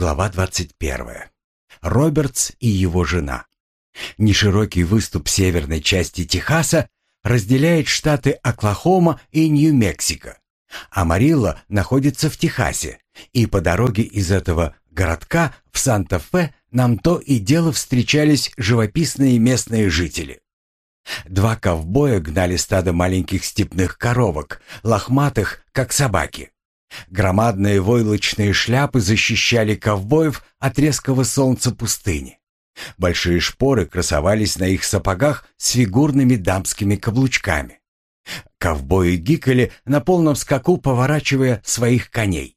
Глава 21. Робертс и его жена. Неширокий выступ северной части Техаса разделяет штаты Оклахома и Нью-Мексико. Амарилла находится в Техасе, и по дороге из этого городка в Санта-Фе нам то и дело встречались живописные местные жители. Два ковбоя гнали стадо маленьких степных коровок, лохматых, как собаки. Громадные войлочные шляпы защищали ковбоев от резкого солнца пустыни. Большие шпоры красовались на их сапогах с фигурными дамскими каблучками. Ковбои гикали на полном скаку, поворачивая своих коней.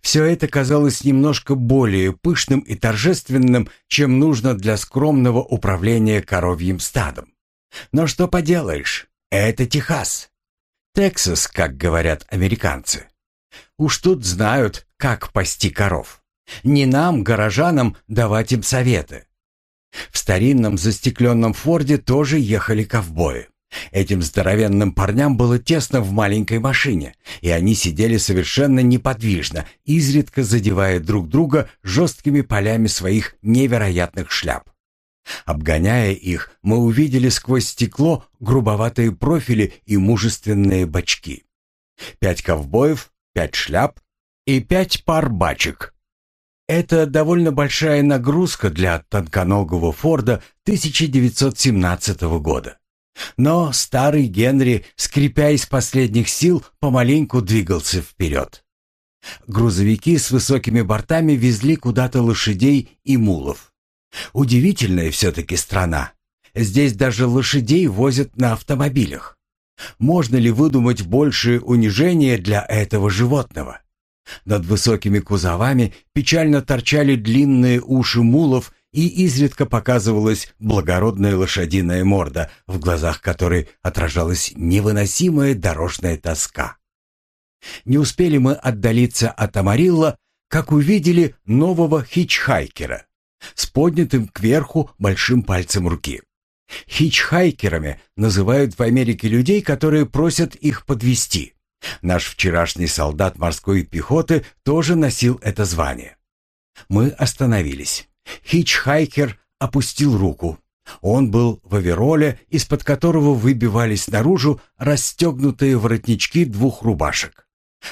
Все это казалось немножко более пышным и торжественным, чем нужно для скромного управления коровьим стадом. Но что поделаешь, это Техас. Тексас, как говорят американцы. Уж тут знают, как пасти коров. Не нам, горожанам, давать им советы. В старинном застекленном форде тоже ехали ковбои. Этим здоровенным парням было тесно в маленькой машине, и они сидели совершенно неподвижно, изредка задевая друг друга жесткими полями своих невероятных шляп. Обгоняя их, мы увидели сквозь стекло грубоватые профили и мужественные бочки. Пять ковбоев, пять шляп и пять пар бачек. Это довольно большая нагрузка для тонконогого Форда 1917 года. Но старый Генри, скрипя из последних сил, помаленьку двигался вперед. Грузовики с высокими бортами везли куда-то лошадей и мулов. Удивительная все-таки страна. Здесь даже лошадей возят на автомобилях. Можно ли выдумать большее унижение для этого животного? Над высокими кузовами печально торчали длинные уши мулов и изредка показывалась благородная лошадиная морда, в глазах которой отражалась невыносимая дорожная тоска. Не успели мы отдалиться от Амарилла, как увидели нового хичхайкера с поднятым кверху большим пальцем руки. Хичхайкерами называют в Америке людей, которые просят их подвести. Наш вчерашний солдат морской пехоты тоже носил это звание. Мы остановились. Хичхайкер опустил руку. Он был в овероле, из-под которого выбивались наружу расстегнутые воротнички двух рубашек.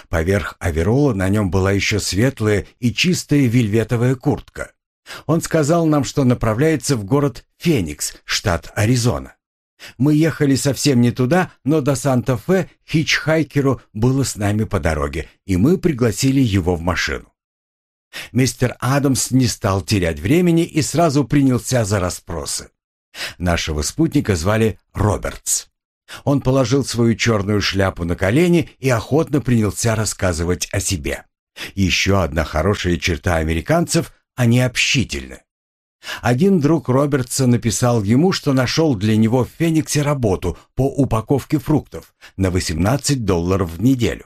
Поверх оверола на нем была еще светлая и чистая вельветовая куртка. Он сказал нам, что направляется в город Феникс, штат Аризона. Мы ехали совсем не туда, но до Санта-Фе хичхайкеру было с нами по дороге, и мы пригласили его в машину. Мистер Адамс не стал терять времени и сразу принялся за расспросы. Нашего спутника звали Робертс. Он положил свою черную шляпу на колени и охотно принялся рассказывать о себе. Еще одна хорошая черта американцев – они общительны. Один друг Робертса написал ему, что нашел для него в Фениксе работу по упаковке фруктов на 18 долларов в неделю.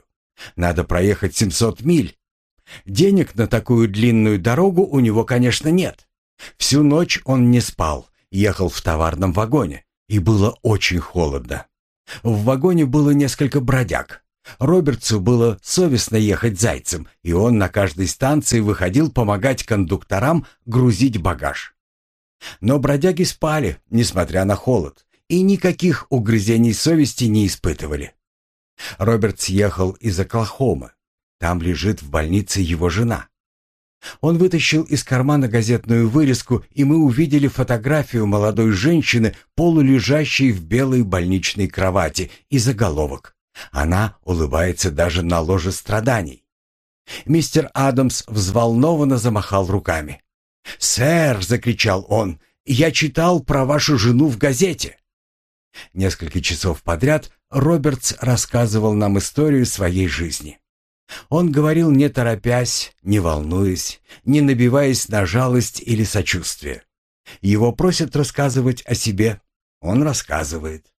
Надо проехать 700 миль. Денег на такую длинную дорогу у него, конечно, нет. Всю ночь он не спал, ехал в товарном вагоне, и было очень холодно. В вагоне было несколько бродяг. Робертсу было совестно ехать зайцем, и он на каждой станции выходил помогать кондукторам грузить багаж. Но бродяги спали, несмотря на холод, и никаких угрызений совести не испытывали. Робертс ехал из Оклахомы. Там лежит в больнице его жена. Он вытащил из кармана газетную вырезку, и мы увидели фотографию молодой женщины, полулежащей в белой больничной кровати, и заголовок она улыбается даже на ложе страданий. Мистер Адамс взволнованно замахал руками. «Сэр!» — закричал он. «Я читал про вашу жену в газете». Несколько часов подряд Робертс рассказывал нам историю своей жизни. Он говорил не торопясь, не волнуясь, не набиваясь на жалость или сочувствие. Его просят рассказывать о себе. Он рассказывает.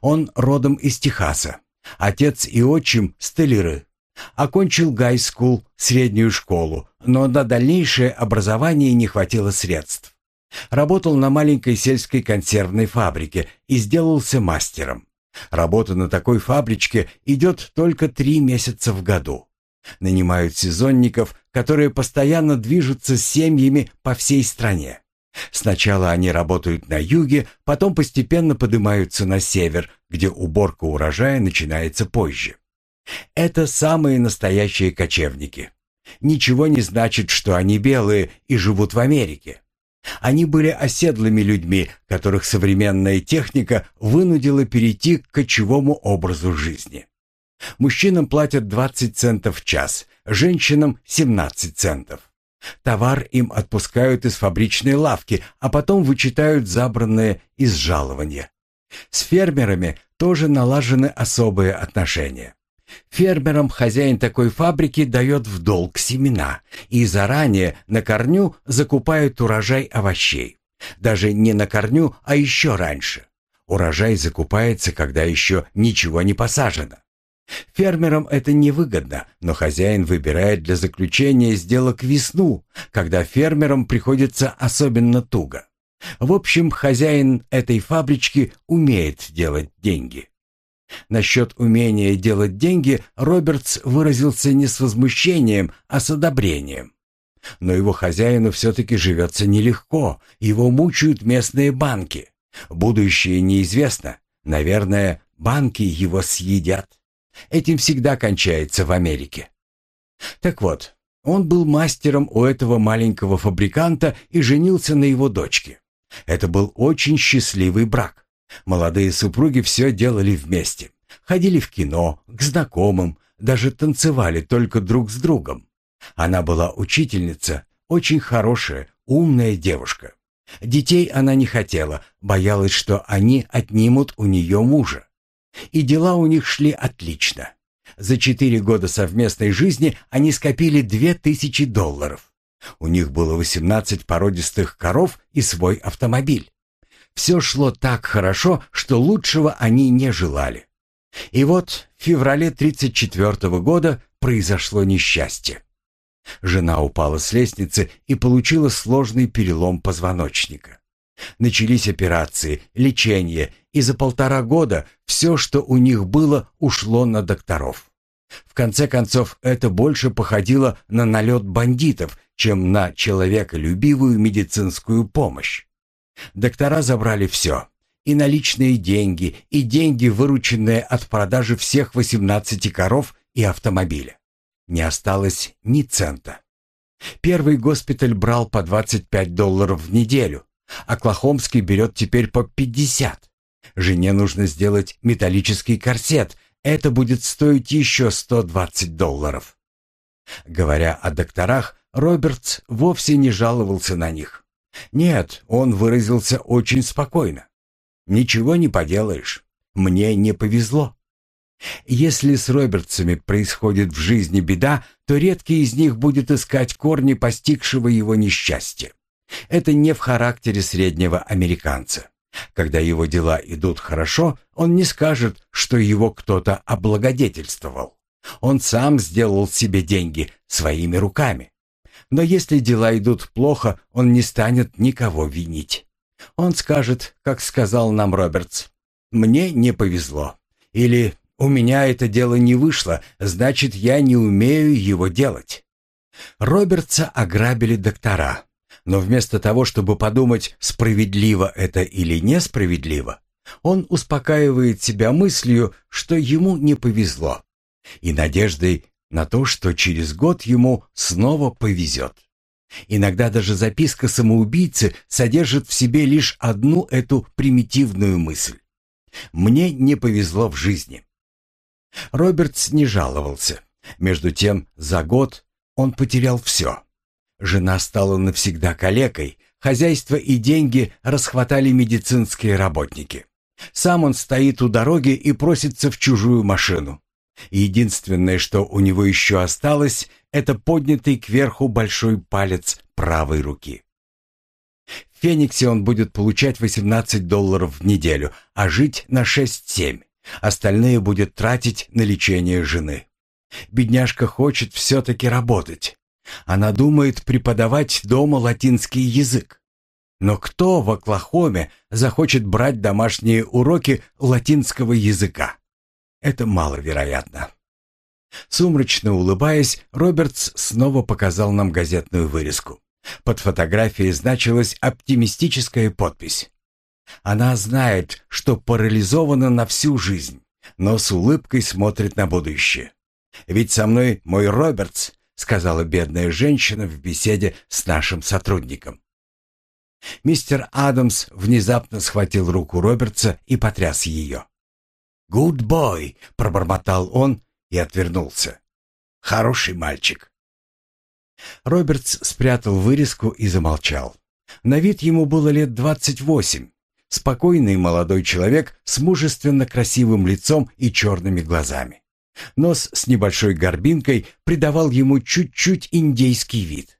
Он родом из Техаса. Отец и отчим – стеллеры. Окончил гайскул, среднюю школу, но на дальнейшее образование не хватило средств. Работал на маленькой сельской консервной фабрике и сделался мастером. Работа на такой фабричке идет только три месяца в году. Нанимают сезонников, которые постоянно движутся с семьями по всей стране. Сначала они работают на юге, потом постепенно поднимаются на север, где уборка урожая начинается позже. Это самые настоящие кочевники. Ничего не значит, что они белые и живут в Америке. Они были оседлыми людьми, которых современная техника вынудила перейти к кочевому образу жизни. Мужчинам платят 20 центов в час, женщинам 17 центов. Товар им отпускают из фабричной лавки, а потом вычитают забранное из жалования. С фермерами тоже налажены особые отношения. Фермерам хозяин такой фабрики дает в долг семена и заранее на корню закупает урожай овощей. Даже не на корню, а еще раньше. Урожай закупается, когда еще ничего не посажено. Фермерам это невыгодно, но хозяин выбирает для заключения сделок весну, когда фермерам приходится особенно туго. В общем, хозяин этой фабрички умеет делать деньги. Насчет умения делать деньги Робертс выразился не с возмущением, а с одобрением. Но его хозяину все-таки живется нелегко, его мучают местные банки. Будущее неизвестно, наверное, банки его съедят. Этим всегда кончается в Америке. Так вот, он был мастером у этого маленького фабриканта и женился на его дочке. Это был очень счастливый брак. Молодые супруги все делали вместе. Ходили в кино, к знакомым, даже танцевали только друг с другом. Она была учительница, очень хорошая, умная девушка. Детей она не хотела, боялась, что они отнимут у нее мужа. И дела у них шли отлично. За четыре года совместной жизни они скопили две тысячи долларов. У них было 18 породистых коров и свой автомобиль. Все шло так хорошо, что лучшего они не желали. И вот в феврале 34 года произошло несчастье. Жена упала с лестницы и получила сложный перелом позвоночника. Начались операции, лечение, и за полтора года все, что у них было, ушло на докторов. В конце концов, это больше походило на налет бандитов, чем на человеколюбивую медицинскую помощь. Доктора забрали все. И наличные деньги, и деньги, вырученные от продажи всех 18 коров и автомобиля. Не осталось ни цента. Первый госпиталь брал по 25 долларов в неделю, а Клахомский берет теперь по 50. Жене нужно сделать металлический корсет, это будет стоить еще 120 долларов. Говоря о докторах, Робертс вовсе не жаловался на них. Нет, он выразился очень спокойно. «Ничего не поделаешь. Мне не повезло». Если с Робертсами происходит в жизни беда, то редкий из них будет искать корни постигшего его несчастья. Это не в характере среднего американца. Когда его дела идут хорошо, он не скажет, что его кто-то облагодетельствовал. Он сам сделал себе деньги своими руками. Но если дела идут плохо, он не станет никого винить. Он скажет, как сказал нам Робертс, «Мне не повезло». Или «У меня это дело не вышло, значит, я не умею его делать». Робертса ограбили доктора. Но вместо того, чтобы подумать, справедливо это или несправедливо, он успокаивает себя мыслью, что ему не повезло, и надеждой на то, что через год ему снова повезет. Иногда даже записка самоубийцы содержит в себе лишь одну эту примитивную мысль. «Мне не повезло в жизни». Робертс не жаловался. Между тем, за год он потерял все. Жена стала навсегда калекой, хозяйство и деньги расхватали медицинские работники. Сам он стоит у дороги и просится в чужую машину. Единственное, что у него еще осталось, это поднятый кверху большой палец правой руки. В Фениксе он будет получать 18 долларов в неделю, а жить на 6-7. Остальные будет тратить на лечение жены. Бедняжка хочет все-таки работать. Она думает преподавать дома латинский язык. Но кто в Оклахоме захочет брать домашние уроки латинского языка? Это маловероятно. Сумрачно улыбаясь, Робертс снова показал нам газетную вырезку. Под фотографией значилась оптимистическая подпись. Она знает, что парализована на всю жизнь, но с улыбкой смотрит на будущее. «Ведь со мной мой Робертс», — сказала бедная женщина в беседе с нашим сотрудником. Мистер Адамс внезапно схватил руку Робертса и потряс ее. «Good boy», — пробормотал он и отвернулся. «Хороший мальчик». Робертс спрятал вырезку и замолчал. На вид ему было лет двадцать восемь. Спокойный молодой человек с мужественно красивым лицом и черными глазами. Нос с небольшой горбинкой придавал ему чуть-чуть индейский вид.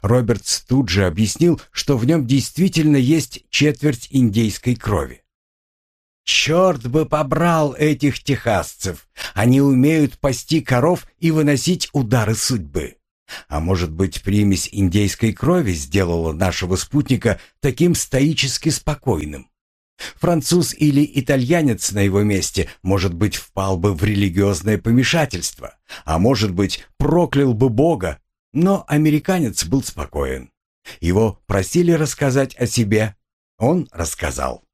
Робертс тут же объяснил, что в нем действительно есть четверть индейской крови. «Черт бы побрал этих техасцев! Они умеют пасти коров и выносить удары судьбы. А может быть, примесь индейской крови сделала нашего спутника таким стоически спокойным? Француз или итальянец на его месте, может быть, впал бы в религиозное помешательство, а может быть, проклял бы Бога, но американец был спокоен. Его просили рассказать о себе, он рассказал.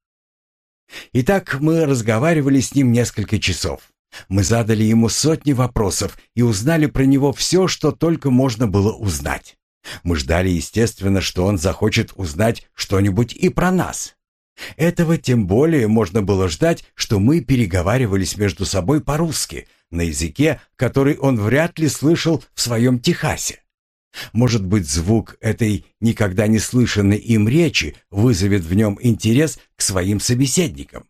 Итак, мы разговаривали с ним несколько часов. Мы задали ему сотни вопросов и узнали про него все, что только можно было узнать. Мы ждали, естественно, что он захочет узнать что-нибудь и про нас. Этого тем более можно было ждать, что мы переговаривались между собой по-русски, на языке, который он вряд ли слышал в своем Техасе. Может быть, звук этой никогда не слышанной им речи вызовет в нем интерес к своим собеседникам.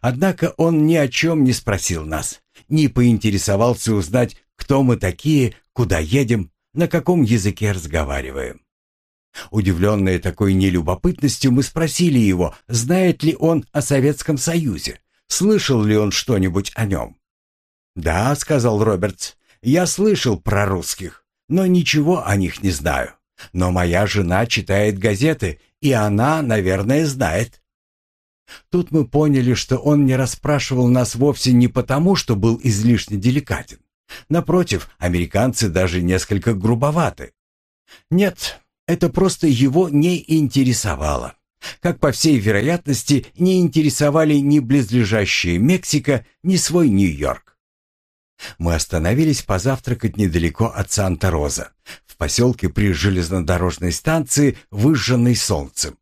Однако он ни о чем не спросил нас, не поинтересовался узнать, кто мы такие, куда едем, на каком языке разговариваем. Удивленные такой нелюбопытностью, мы спросили его, знает ли он о Советском Союзе, слышал ли он что-нибудь о нем. «Да», — сказал Робертс, — «я слышал про русских, но ничего о них не знаю. Но моя жена читает газеты, и она, наверное, знает». Тут мы поняли, что он не расспрашивал нас вовсе не потому, что был излишне деликатен. Напротив, американцы даже несколько грубоваты. Нет, это просто его не интересовало. Как по всей вероятности, не интересовали ни близлежащая Мексика, ни свой Нью-Йорк. Мы остановились позавтракать недалеко от Санта-Роза, в поселке при железнодорожной станции, выжженной солнцем.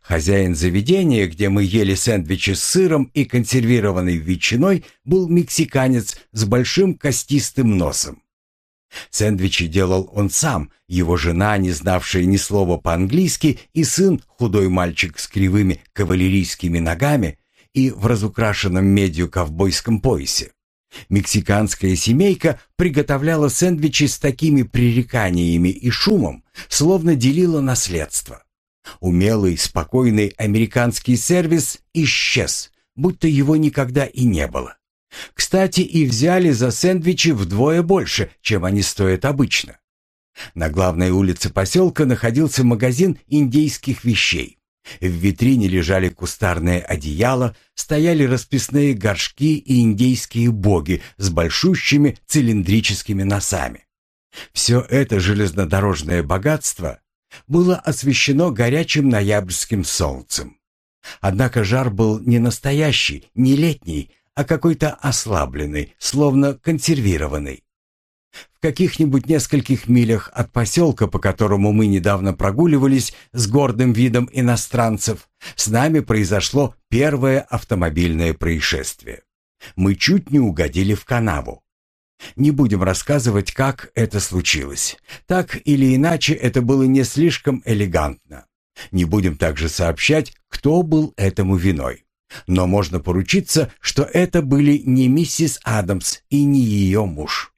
Хозяин заведения, где мы ели сэндвичи с сыром и консервированной ветчиной, был мексиканец с большим костистым носом. Сэндвичи делал он сам, его жена, не знавшая ни слова по-английски, и сын, худой мальчик с кривыми кавалерийскими ногами и в разукрашенном медью ковбойском поясе. Мексиканская семейка приготовляла сэндвичи с такими пререканиями и шумом, словно делила наследство. Умелый, спокойный американский сервис исчез, будто его никогда и не было. Кстати, и взяли за сэндвичи вдвое больше, чем они стоят обычно. На главной улице поселка находился магазин индейских вещей. В витрине лежали кустарные одеяла, стояли расписные горшки и индейские боги с большущими цилиндрическими носами. Все это железнодорожное богатство было освещено горячим ноябрьским солнцем. Однако жар был не настоящий, не летний, а какой-то ослабленный, словно консервированный. В каких-нибудь нескольких милях от поселка, по которому мы недавно прогуливались с гордым видом иностранцев, с нами произошло первое автомобильное происшествие. Мы чуть не угодили в канаву. Не будем рассказывать, как это случилось. Так или иначе, это было не слишком элегантно. Не будем также сообщать, кто был этому виной. Но можно поручиться, что это были не миссис Адамс и не ее муж.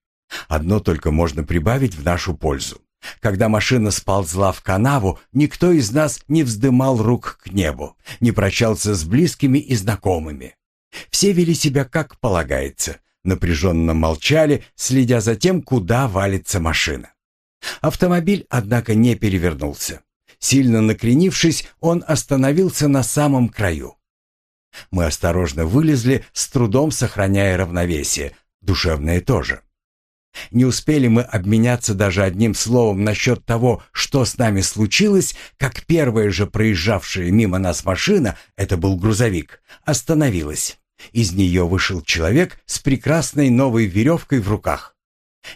Одно только можно прибавить в нашу пользу. Когда машина сползла в канаву, никто из нас не вздымал рук к небу, не прощался с близкими и знакомыми. Все вели себя как полагается, напряженно молчали, следя за тем, куда валится машина. Автомобиль, однако, не перевернулся. Сильно накренившись, он остановился на самом краю. Мы осторожно вылезли, с трудом сохраняя равновесие, душевное тоже. Не успели мы обменяться даже одним словом насчет того, что с нами случилось, как первая же проезжавшая мимо нас машина, это был грузовик, остановилась. Из нее вышел человек с прекрасной новой веревкой в руках.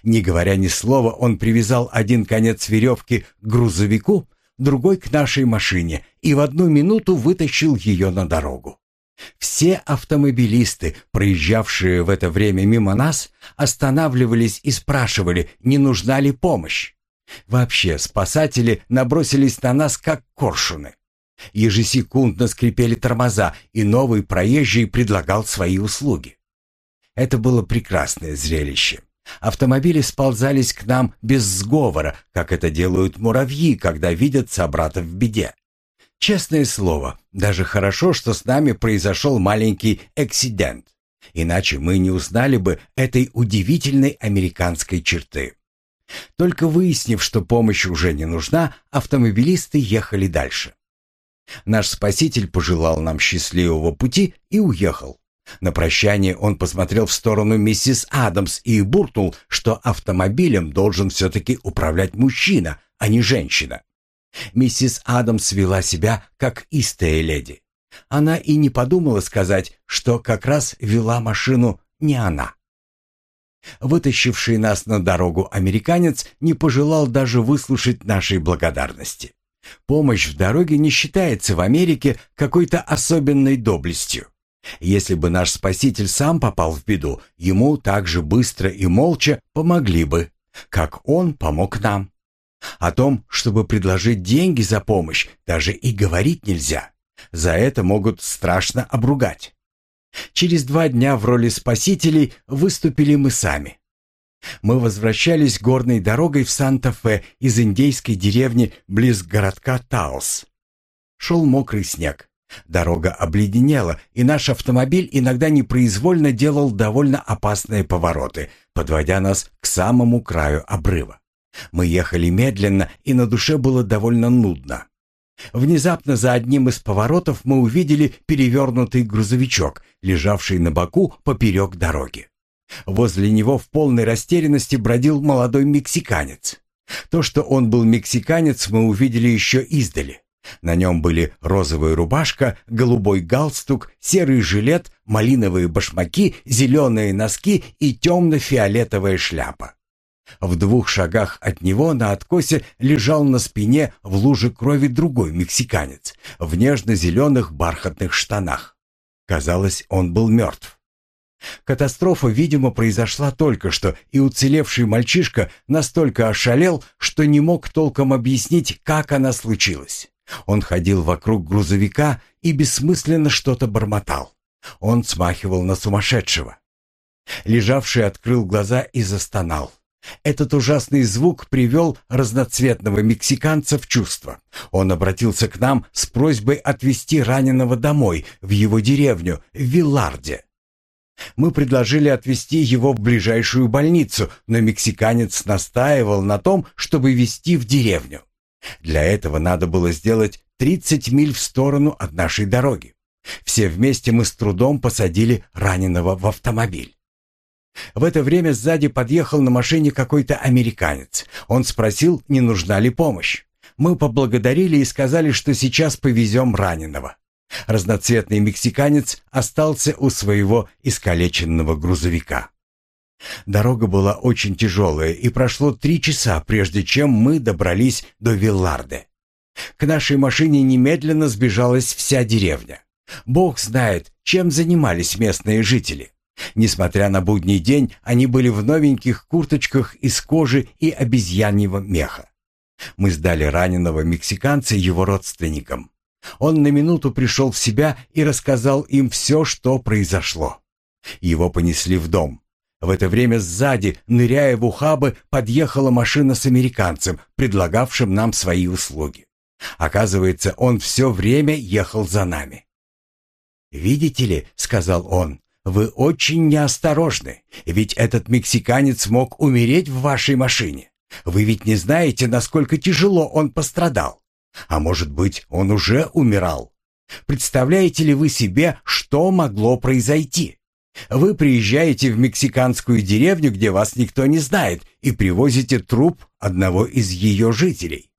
Не говоря ни слова, он привязал один конец веревки к грузовику, другой к нашей машине и в одну минуту вытащил ее на дорогу. Все автомобилисты, проезжавшие в это время мимо нас, останавливались и спрашивали, не нужна ли помощь. Вообще, спасатели набросились на нас, как коршуны. Ежесекундно скрипели тормоза, и новый проезжий предлагал свои услуги. Это было прекрасное зрелище. Автомобили сползались к нам без сговора, как это делают муравьи, когда видят собрата в беде. Честное слово, даже хорошо, что с нами произошел маленький эксидент. Иначе мы не узнали бы этой удивительной американской черты. Только выяснив, что помощь уже не нужна, автомобилисты ехали дальше. Наш спаситель пожелал нам счастливого пути и уехал. На прощание он посмотрел в сторону миссис Адамс и буркнул, что автомобилем должен все-таки управлять мужчина, а не женщина. Миссис Адамс вела себя как истая леди. Она и не подумала сказать, что как раз вела машину не она. Вытащивший нас на дорогу американец не пожелал даже выслушать нашей благодарности. Помощь в дороге не считается в Америке какой-то особенной доблестью. Если бы наш спаситель сам попал в беду, ему так же быстро и молча помогли бы, как он помог нам. О том, чтобы предложить деньги за помощь, даже и говорить нельзя. За это могут страшно обругать. Через два дня в роли спасителей выступили мы сами. Мы возвращались горной дорогой в Санта-Фе из индейской деревни близ городка Таос. Шел мокрый снег. Дорога обледенела, и наш автомобиль иногда непроизвольно делал довольно опасные повороты, подводя нас к самому краю обрыва. Мы ехали медленно, и на душе было довольно нудно. Внезапно за одним из поворотов мы увидели перевернутый грузовичок, лежавший на боку поперек дороги. Возле него в полной растерянности бродил молодой мексиканец. То, что он был мексиканец, мы увидели еще издали. На нем были розовая рубашка, голубой галстук, серый жилет, малиновые башмаки, зеленые носки и темно-фиолетовая шляпа. В двух шагах от него на откосе лежал на спине в луже крови другой мексиканец в нежно-зеленых бархатных штанах. Казалось, он был мертв. Катастрофа, видимо, произошла только что, и уцелевший мальчишка настолько ошалел, что не мог толком объяснить, как она случилась. Он ходил вокруг грузовика и бессмысленно что-то бормотал. Он смахивал на сумасшедшего. Лежавший открыл глаза и застонал. Этот ужасный звук привел разноцветного мексиканца в чувство. Он обратился к нам с просьбой отвезти раненого домой, в его деревню, в Вилларде. Мы предложили отвезти его в ближайшую больницу, но мексиканец настаивал на том, чтобы везти в деревню. Для этого надо было сделать 30 миль в сторону от нашей дороги. Все вместе мы с трудом посадили раненого в автомобиль. В это время сзади подъехал на машине какой-то американец. Он спросил, не нужна ли помощь. Мы поблагодарили и сказали, что сейчас повезем раненого. Разноцветный мексиканец остался у своего искалеченного грузовика. Дорога была очень тяжелая, и прошло три часа, прежде чем мы добрались до Вилларде. К нашей машине немедленно сбежалась вся деревня. Бог знает, чем занимались местные жители. Несмотря на будний день, они были в новеньких курточках из кожи и обезьяньего меха. Мы сдали раненого мексиканца его родственникам. Он на минуту пришел в себя и рассказал им все, что произошло. Его понесли в дом. В это время сзади, ныряя в ухабы, подъехала машина с американцем, предлагавшим нам свои услуги. Оказывается, он все время ехал за нами. «Видите ли», — сказал он, вы очень неосторожны, ведь этот мексиканец мог умереть в вашей машине. Вы ведь не знаете, насколько тяжело он пострадал. А может быть, он уже умирал. Представляете ли вы себе, что могло произойти? Вы приезжаете в мексиканскую деревню, где вас никто не знает, и привозите труп одного из ее жителей.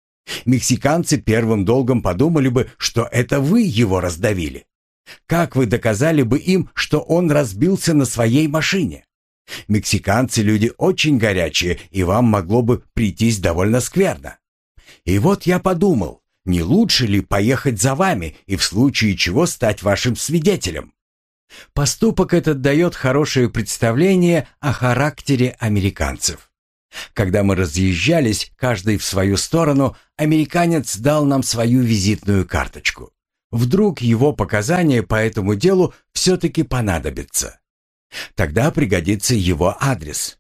Мексиканцы первым долгом подумали бы, что это вы его раздавили. Как вы доказали бы им, что он разбился на своей машине? Мексиканцы люди очень горячие, и вам могло бы прийтись довольно скверно. И вот я подумал, не лучше ли поехать за вами и в случае чего стать вашим свидетелем? Поступок этот дает хорошее представление о характере американцев. Когда мы разъезжались, каждый в свою сторону, американец дал нам свою визитную карточку. Вдруг его показания по этому делу все-таки понадобятся. Тогда пригодится его адрес.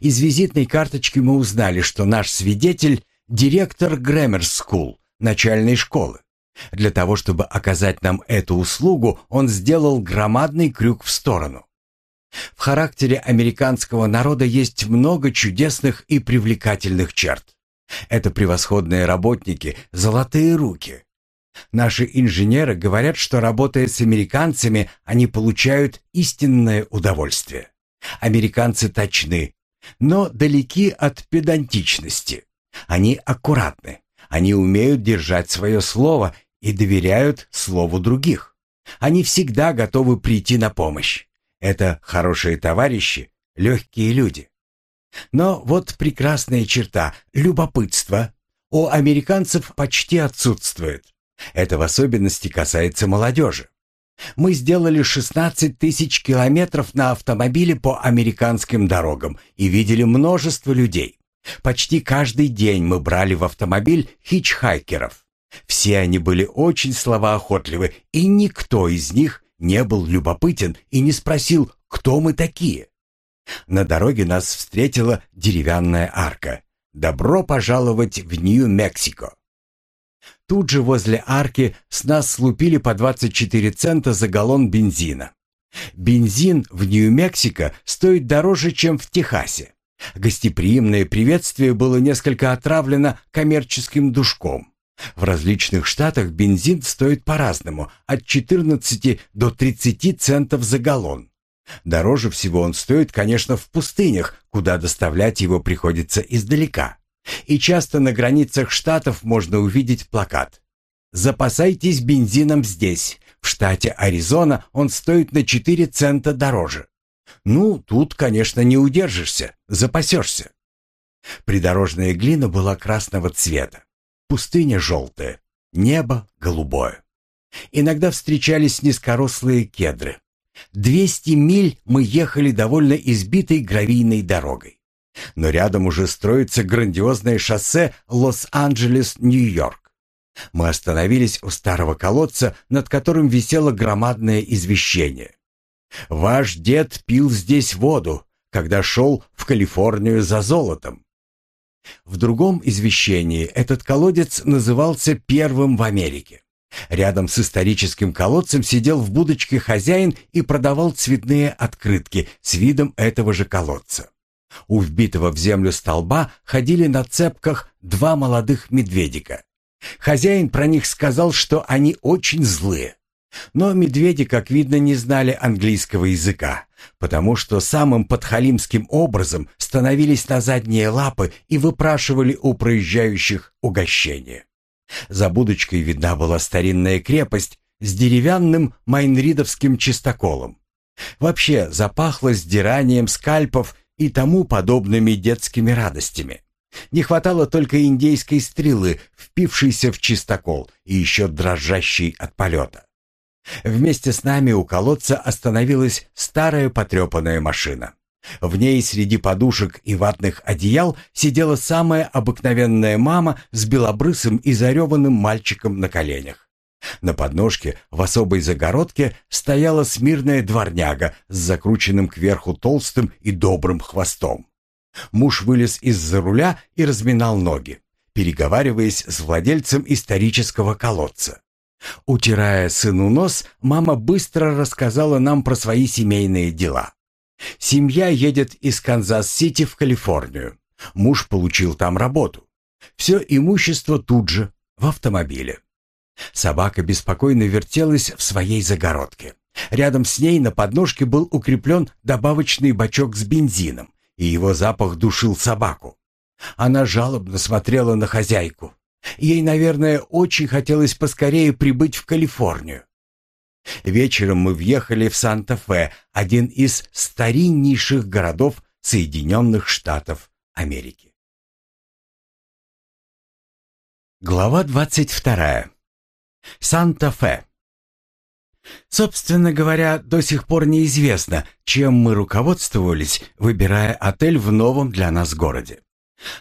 Из визитной карточки мы узнали, что наш свидетель – директор Grammar School, начальной школы. Для того, чтобы оказать нам эту услугу, он сделал громадный крюк в сторону. В характере американского народа есть много чудесных и привлекательных черт. Это превосходные работники, золотые руки. Наши инженеры говорят, что работая с американцами, они получают истинное удовольствие. Американцы точны, но далеки от педантичности. Они аккуратны. Они умеют держать свое слово и доверяют слову других. Они всегда готовы прийти на помощь. Это хорошие товарищи, легкие люди. Но вот прекрасная черта – любопытство. У американцев почти отсутствует. Это в особенности касается молодежи. Мы сделали 16 тысяч километров на автомобиле по американским дорогам и видели множество людей. Почти каждый день мы брали в автомобиль хичхайкеров. Все они были очень словоохотливы, и никто из них не был любопытен и не спросил, кто мы такие. На дороге нас встретила деревянная арка. «Добро пожаловать в Нью-Мексико!» Тут же возле арки с нас слупили по 24 цента за галлон бензина. Бензин в Нью-Мексико стоит дороже, чем в Техасе. Гостеприимное приветствие было несколько отравлено коммерческим душком. В различных штатах бензин стоит по-разному, от 14 до 30 центов за галлон. Дороже всего он стоит, конечно, в пустынях, куда доставлять его приходится издалека. И часто на границах штатов можно увидеть плакат «Запасайтесь бензином здесь. В штате Аризона он стоит на 4 цента дороже». Ну, тут, конечно, не удержишься, запасешься. Придорожная глина была красного цвета. Пустыня желтая, небо голубое. Иногда встречались низкорослые кедры. Двести миль мы ехали довольно избитой гравийной дорогой. Но рядом уже строится грандиозное шоссе Лос-Анджелес-Нью-Йорк. Мы остановились у старого колодца, над которым висело громадное извещение. «Ваш дед пил здесь воду, когда шел в Калифорнию за золотом. В другом извещении этот колодец назывался первым в Америке. Рядом с историческим колодцем сидел в будочке хозяин и продавал цветные открытки с видом этого же колодца. У вбитого в землю столба ходили на цепках два молодых медведика. Хозяин про них сказал, что они очень злые. Но медведи, как видно, не знали английского языка, потому что самым подхалимским образом становились на задние лапы и выпрашивали у проезжающих угощение. За будочкой видна была старинная крепость с деревянным майнридовским чистоколом. Вообще запахло сдиранием скальпов и тому подобными детскими радостями. Не хватало только индейской стрелы, впившейся в чистокол и еще дрожащей от полета. Вместе с нами у колодца остановилась старая потрепанная машина. В ней среди подушек и ватных одеял сидела самая обыкновенная мама с белобрысым и зареванным мальчиком на коленях. На подножке в особой загородке стояла смирная дворняга с закрученным кверху толстым и добрым хвостом. Муж вылез из-за руля и разминал ноги, переговариваясь с владельцем исторического колодца. Утирая сыну нос, мама быстро рассказала нам про свои семейные дела. Семья едет из Канзас-Сити в Калифорнию. Муж получил там работу. Все имущество тут же, в автомобиле. Собака беспокойно вертелась в своей загородке. Рядом с ней на подножке был укреплен добавочный бачок с бензином, и его запах душил собаку. Она жалобно смотрела на хозяйку. Ей, наверное, очень хотелось поскорее прибыть в Калифорнию. Вечером мы въехали в Санта-Фе, один из стариннейших городов Соединенных Штатов Америки. Глава 22. Санта-Фе. Собственно говоря, до сих пор неизвестно, чем мы руководствовались, выбирая отель в новом для нас городе.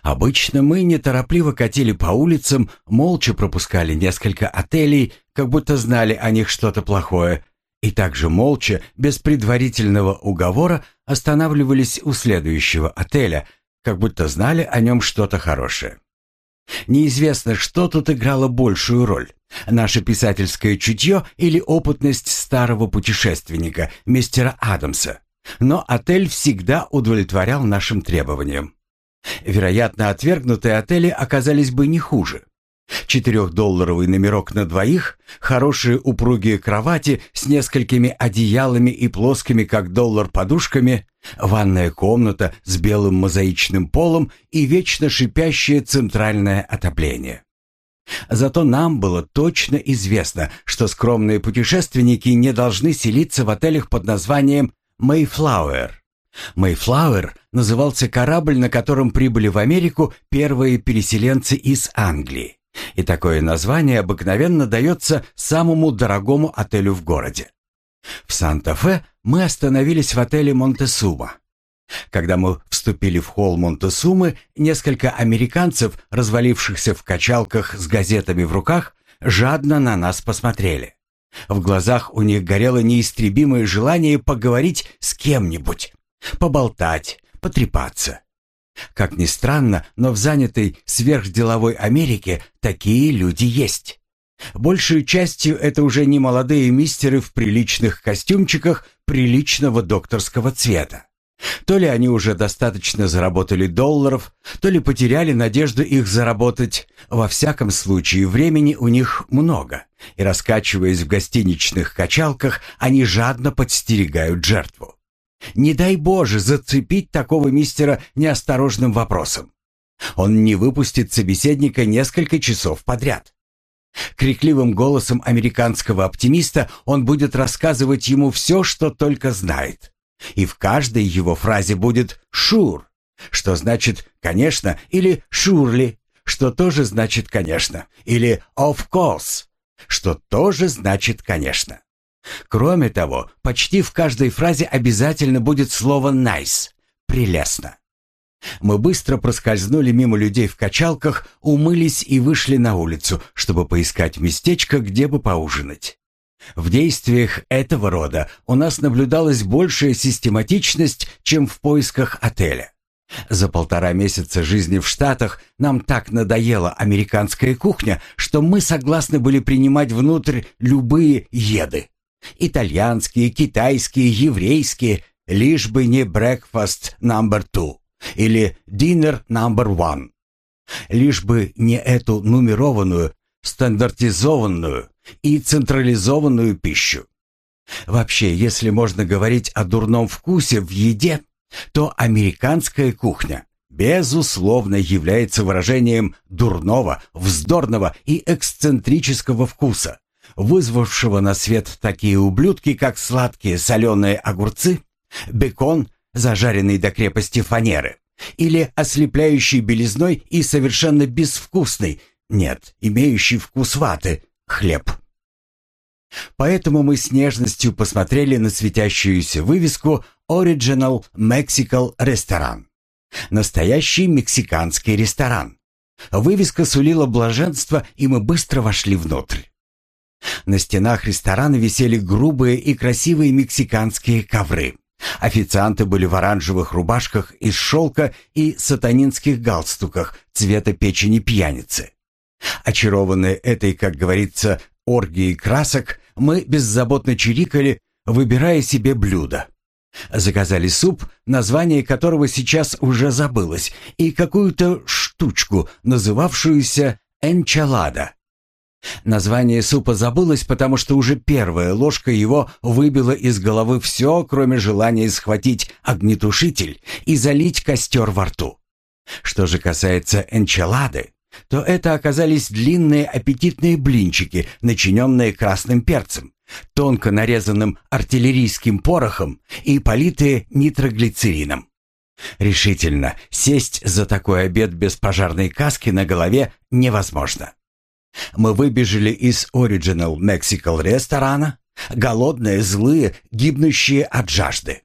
Обычно мы неторопливо катили по улицам, молча пропускали несколько отелей, как будто знали о них что-то плохое, и также молча, без предварительного уговора, останавливались у следующего отеля, как будто знали о нем что-то хорошее. Неизвестно, что тут играло большую роль. Наше писательское чутье или опытность старого путешественника, мистера Адамса. Но отель всегда удовлетворял нашим требованиям. Вероятно, отвергнутые отели оказались бы не хуже. Четырехдолларовый номерок на двоих, хорошие упругие кровати с несколькими одеялами и плоскими, как доллар, подушками, ванная комната с белым мозаичным полом и вечно шипящее центральное отопление. Зато нам было точно известно, что скромные путешественники не должны селиться в отелях под названием «Мэйфлауэр», Мэйфлауэр назывался корабль, на котором прибыли в Америку первые переселенцы из Англии. И такое название обыкновенно дается самому дорогому отелю в городе. В Санта-Фе мы остановились в отеле Монтесума. Когда мы вступили в холл Монтесумы, несколько американцев, развалившихся в качалках с газетами в руках, жадно на нас посмотрели. В глазах у них горело неистребимое желание поговорить с кем-нибудь поболтать, потрепаться. Как ни странно, но в занятой сверхделовой Америке такие люди есть. Большей частью это уже не молодые мистеры в приличных костюмчиках приличного докторского цвета. То ли они уже достаточно заработали долларов, то ли потеряли надежду их заработать. Во всяком случае, времени у них много, и раскачиваясь в гостиничных качалках, они жадно подстерегают жертву. Не дай Боже зацепить такого мистера неосторожным вопросом. Он не выпустит собеседника несколько часов подряд. Крикливым голосом американского оптимиста он будет рассказывать ему все, что только знает. И в каждой его фразе будет «шур», что значит «конечно» или «шурли», что тоже значит «конечно», или «of course», что тоже значит «конечно». Кроме того, почти в каждой фразе обязательно будет слово «nice» — «прелестно». Мы быстро проскользнули мимо людей в качалках, умылись и вышли на улицу, чтобы поискать местечко, где бы поужинать. В действиях этого рода у нас наблюдалась большая систематичность, чем в поисках отеля. За полтора месяца жизни в Штатах нам так надоела американская кухня, что мы согласны были принимать внутрь любые еды. Итальянские, китайские, еврейские, лишь бы не breakfast number two или dinner number one. Лишь бы не эту нумерованную, стандартизованную и централизованную пищу. Вообще, если можно говорить о дурном вкусе в еде, то американская кухня безусловно является выражением дурного, вздорного и эксцентрического вкуса, вызвавшего на свет такие ублюдки, как сладкие соленые огурцы, бекон, зажаренный до крепости фанеры, или ослепляющий белизной и совершенно безвкусный, нет, имеющий вкус ваты, хлеб. Поэтому мы с нежностью посмотрели на светящуюся вывеску Original Mexical Restaurant. Настоящий мексиканский ресторан. Вывеска сулила блаженство, и мы быстро вошли внутрь. На стенах ресторана висели грубые и красивые мексиканские ковры. Официанты были в оранжевых рубашках из шелка и сатанинских галстуках цвета печени пьяницы. Очарованные этой, как говорится, оргией красок, мы беззаботно чирикали, выбирая себе блюдо. Заказали суп, название которого сейчас уже забылось, и какую-то штучку, называвшуюся энчалада. Название супа забылось, потому что уже первая ложка его выбила из головы все, кроме желания схватить огнетушитель и залить костер во рту. Что же касается энчелады, то это оказались длинные аппетитные блинчики, начиненные красным перцем, тонко нарезанным артиллерийским порохом и политые нитроглицерином. Решительно, сесть за такой обед без пожарной каски на голове невозможно. Мы выбежали из Original Mexical ресторана, голодные, злые, гибнущие от жажды.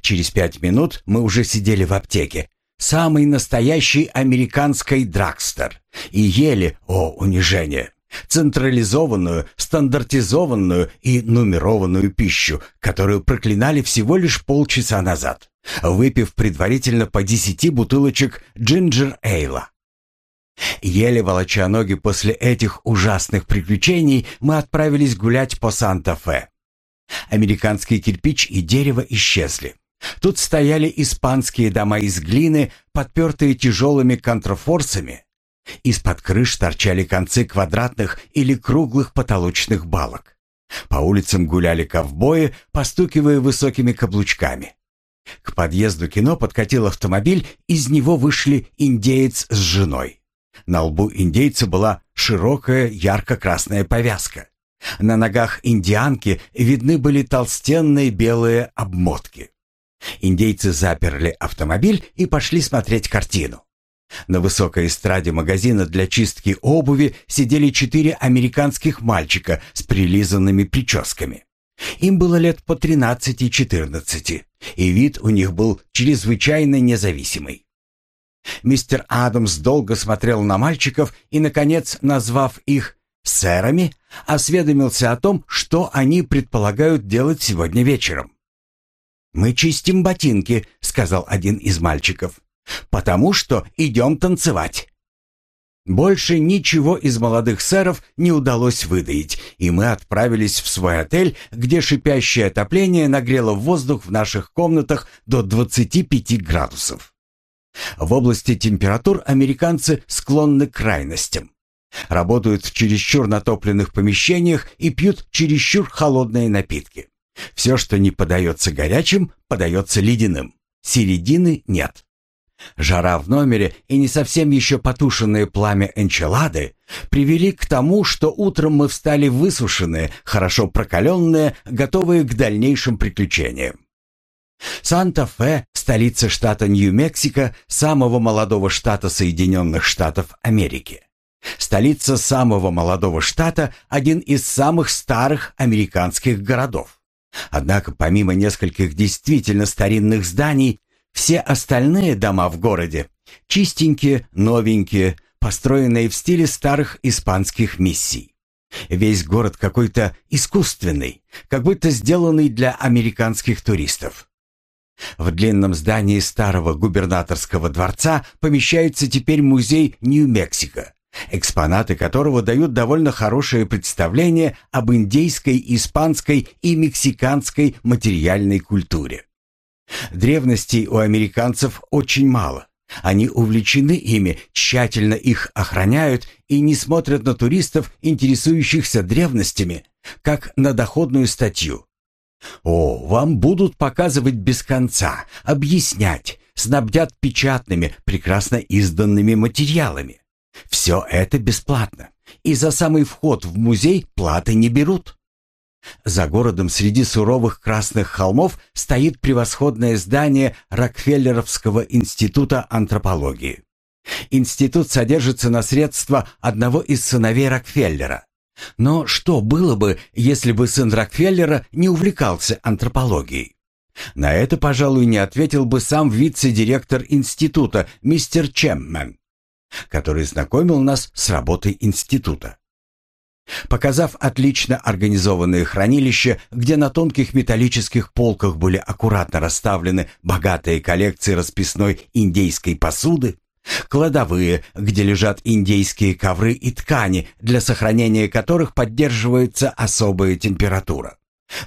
Через пять минут мы уже сидели в аптеке, самый настоящий американский драгстер, и ели, о унижение, централизованную, стандартизованную и нумерованную пищу, которую проклинали всего лишь полчаса назад, выпив предварительно по десяти бутылочек джинджер-эйла. Еле волоча ноги после этих ужасных приключений, мы отправились гулять по Санта-Фе. Американский кирпич и дерево исчезли. Тут стояли испанские дома из глины, подпертые тяжелыми контрафорсами. Из-под крыш торчали концы квадратных или круглых потолочных балок. По улицам гуляли ковбои, постукивая высокими каблучками. К подъезду кино подкатил автомобиль, из него вышли индеец с женой. На лбу индейца была широкая ярко-красная повязка. На ногах индианки видны были толстенные белые обмотки. Индейцы заперли автомобиль и пошли смотреть картину. На высокой эстраде магазина для чистки обуви сидели четыре американских мальчика с прилизанными прическами. Им было лет по 13-14, и вид у них был чрезвычайно независимый. Мистер Адамс долго смотрел на мальчиков и, наконец, назвав их «сэрами», осведомился о том, что они предполагают делать сегодня вечером. «Мы чистим ботинки», — сказал один из мальчиков, «потому что идем танцевать». Больше ничего из молодых сэров не удалось выдаить, и мы отправились в свой отель, где шипящее отопление нагрело воздух в наших комнатах до 25 градусов. В области температур американцы склонны к крайностям. Работают в чересчур натопленных помещениях и пьют чересчур холодные напитки. Все, что не подается горячим, подается ледяным. Середины нет. Жара в номере и не совсем еще потушенное пламя энчелады привели к тому, что утром мы встали высушенные, хорошо прокаленные, готовые к дальнейшим приключениям. Санта-Фе, столица штата Нью-Мексико, самого молодого штата Соединенных Штатов Америки. Столица самого молодого штата – один из самых старых американских городов. Однако помимо нескольких действительно старинных зданий, все остальные дома в городе – чистенькие, новенькие, построенные в стиле старых испанских миссий. Весь город какой-то искусственный, как будто сделанный для американских туристов. В длинном здании старого губернаторского дворца помещается теперь музей Нью-Мексико, экспонаты которого дают довольно хорошее представление об индейской, испанской и мексиканской материальной культуре. Древностей у американцев очень мало. Они увлечены ими, тщательно их охраняют и не смотрят на туристов, интересующихся древностями, как на доходную статью. О, вам будут показывать без конца, объяснять, снабдят печатными, прекрасно изданными материалами. Все это бесплатно, и за самый вход в музей платы не берут. За городом среди суровых красных холмов стоит превосходное здание Рокфеллеровского института антропологии. Институт содержится на средства одного из сыновей Рокфеллера, но что было бы, если бы сын Рокфеллера не увлекался антропологией? На это, пожалуй, не ответил бы сам вице-директор института, мистер Чеммен, который знакомил нас с работой института. Показав отлично организованное хранилище, где на тонких металлических полках были аккуратно расставлены богатые коллекции расписной индейской посуды, Кладовые, где лежат индейские ковры и ткани, для сохранения которых поддерживается особая температура.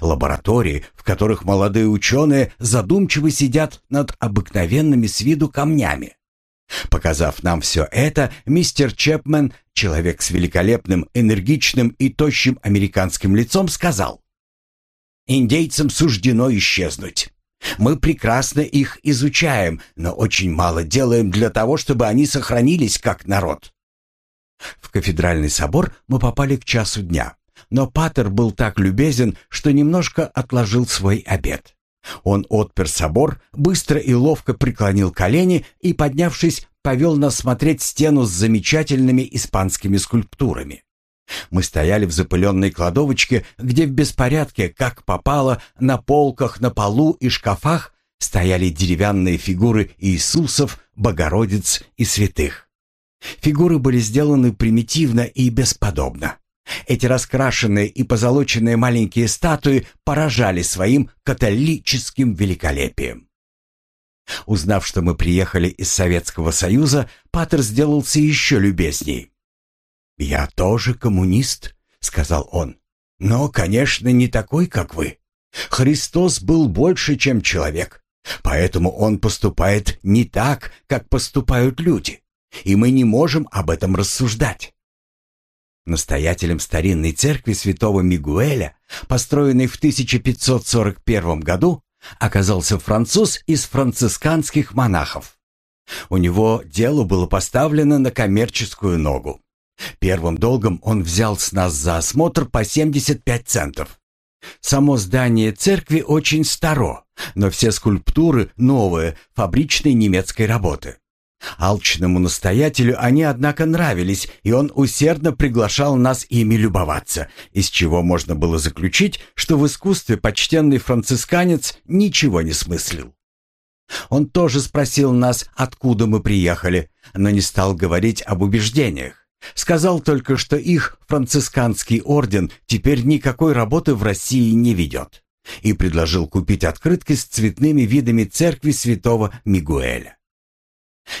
Лаборатории, в которых молодые ученые задумчиво сидят над обыкновенными с виду камнями. Показав нам все это, мистер Чепмен, человек с великолепным, энергичным и тощим американским лицом, сказал, «Индейцам суждено исчезнуть. Мы прекрасно их изучаем, но очень мало делаем для того, чтобы они сохранились как народ». В кафедральный собор мы попали к часу дня, но Паттер был так любезен, что немножко отложил свой обед. Он отпер собор, быстро и ловко преклонил колени и, поднявшись, повел нас смотреть стену с замечательными испанскими скульптурами. Мы стояли в запыленной кладовочке, где в беспорядке, как попало, на полках, на полу и шкафах стояли деревянные фигуры Иисусов, Богородиц и святых. Фигуры были сделаны примитивно и бесподобно. Эти раскрашенные и позолоченные маленькие статуи поражали своим католическим великолепием. Узнав, что мы приехали из Советского Союза, Патер сделался еще любезней. «Я тоже коммунист», — сказал он. «Но, конечно, не такой, как вы. Христос был больше, чем человек, поэтому он поступает не так, как поступают люди, и мы не можем об этом рассуждать. Настоятелем старинной церкви святого Мигуэля, построенной в 1541 году, оказался француз из францисканских монахов. У него дело было поставлено на коммерческую ногу. Первым долгом он взял с нас за осмотр по 75 центов. Само здание церкви очень старо, но все скульптуры новые, фабричной немецкой работы. Алчному настоятелю они, однако, нравились, и он усердно приглашал нас ими любоваться, из чего можно было заключить, что в искусстве почтенный францисканец ничего не смыслил. Он тоже спросил нас, откуда мы приехали, но не стал говорить об убеждениях. Сказал только, что их францисканский орден теперь никакой работы в России не ведет, и предложил купить открытки с цветными видами церкви святого Мигуэля.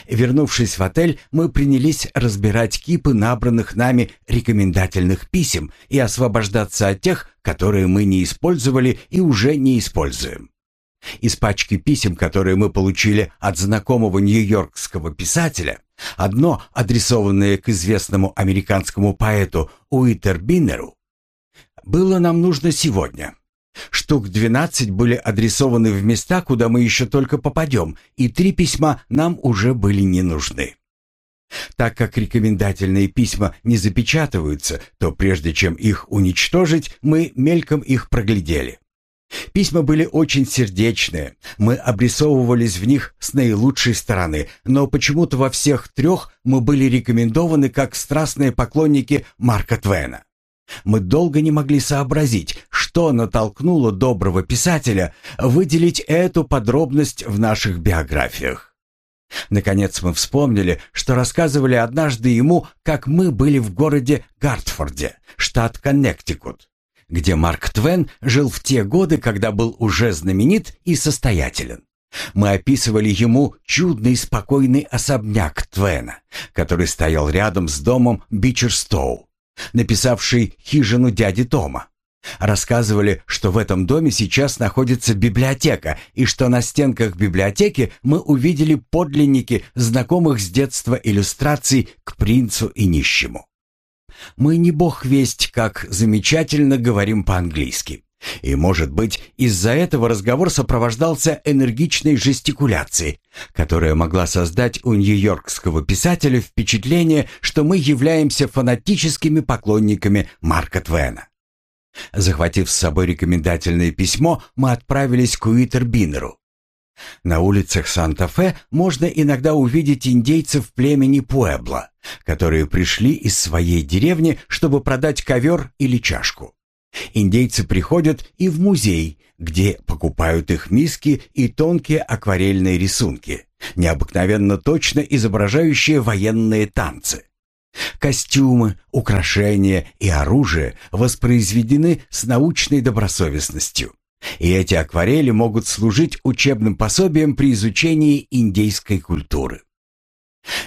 Вернувшись в отель, мы принялись разбирать кипы набранных нами рекомендательных писем и освобождаться от тех, которые мы не использовали и уже не используем. Из пачки писем, которые мы получили от знакомого нью-йоркского писателя, одно, адресованное к известному американскому поэту Уитербиннеру, было нам нужно сегодня. Штук 12 были адресованы в места, куда мы еще только попадем, и три письма нам уже были не нужны. Так как рекомендательные письма не запечатываются, то прежде чем их уничтожить, мы мельком их проглядели. Письма были очень сердечные, мы обрисовывались в них с наилучшей стороны, но почему-то во всех трех мы были рекомендованы как страстные поклонники Марка Твена. Мы долго не могли сообразить, что натолкнуло доброго писателя выделить эту подробность в наших биографиях. Наконец мы вспомнили, что рассказывали однажды ему, как мы были в городе Гартфорде, штат Коннектикут, где Марк Твен жил в те годы, когда был уже знаменит и состоятелен. Мы описывали ему чудный спокойный особняк Твена, который стоял рядом с домом Бичерстоу написавший «Хижину дяди Тома». Рассказывали, что в этом доме сейчас находится библиотека, и что на стенках библиотеки мы увидели подлинники знакомых с детства иллюстраций к принцу и нищему. Мы не бог весть, как замечательно говорим по-английски. И, может быть, из-за этого разговор сопровождался энергичной жестикуляцией, которая могла создать у нью-йоркского писателя впечатление, что мы являемся фанатическими поклонниками Марка Твена. Захватив с собой рекомендательное письмо, мы отправились к Уитербинеру. На улицах Санта-Фе можно иногда увидеть индейцев племени Пуэбло, которые пришли из своей деревни, чтобы продать ковер или чашку. Индейцы приходят и в музей, где покупают их миски и тонкие акварельные рисунки, необыкновенно точно изображающие военные танцы. Костюмы, украшения и оружие воспроизведены с научной добросовестностью. И эти акварели могут служить учебным пособием при изучении индейской культуры.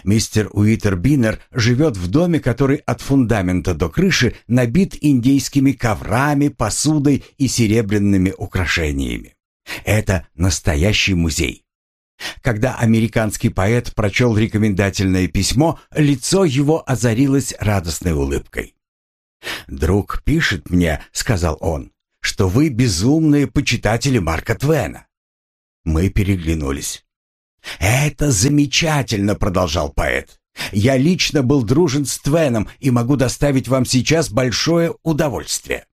Мистер Уитер Биннер живет в доме, который от фундамента до крыши набит индейскими коврами, посудой и серебряными украшениями. Это настоящий музей. Когда американский поэт прочел рекомендательное письмо, лицо его озарилось радостной улыбкой. «Друг пишет мне», — сказал он, — «что вы безумные почитатели Марка Твена». Мы переглянулись. «Это замечательно», — продолжал поэт. «Я лично был дружен с Твеном и могу доставить вам сейчас большое удовольствие.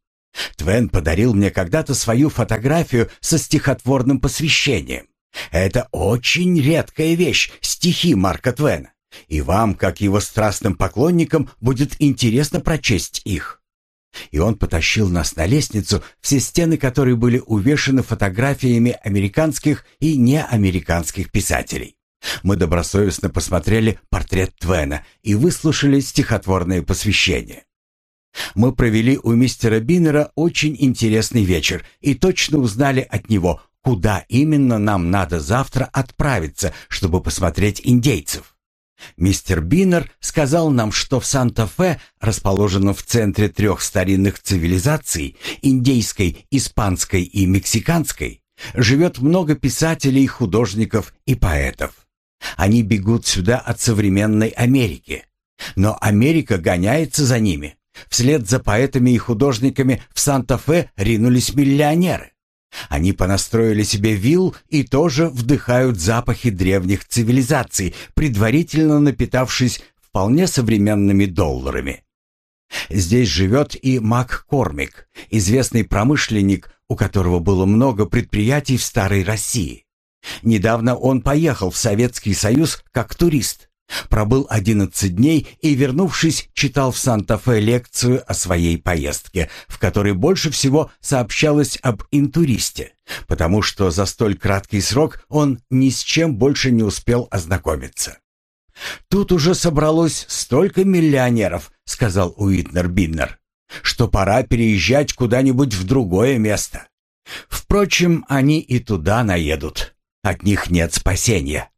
Твен подарил мне когда-то свою фотографию со стихотворным посвящением. Это очень редкая вещь, стихи Марка Твена. И вам, как его страстным поклонникам, будет интересно прочесть их. И он потащил нас на лестницу, все стены которой были увешаны фотографиями американских и неамериканских писателей. Мы добросовестно посмотрели портрет Твена и выслушали стихотворное посвящение. Мы провели у мистера Биннера очень интересный вечер и точно узнали от него, куда именно нам надо завтра отправиться, чтобы посмотреть индейцев. Мистер Биннер сказал нам, что в Санта-Фе, расположенном в центре трех старинных цивилизаций, индейской, испанской и мексиканской, живет много писателей, художников и поэтов. Они бегут сюда от современной Америки. Но Америка гоняется за ними. Вслед за поэтами и художниками в Санта-Фе ринулись миллионеры. Они понастроили себе вилл и тоже вдыхают запахи древних цивилизаций, предварительно напитавшись вполне современными долларами. Здесь живет и Мак Кормик, известный промышленник, у которого было много предприятий в Старой России. Недавно он поехал в Советский Союз как турист. Пробыл 11 дней и, вернувшись, читал в Санта-Фе лекцию о своей поездке, в которой больше всего сообщалось об интуристе, потому что за столь краткий срок он ни с чем больше не успел ознакомиться. «Тут уже собралось столько миллионеров», — сказал Уитнер Биннер, «что пора переезжать куда-нибудь в другое место. Впрочем, они и туда наедут. От них нет спасения».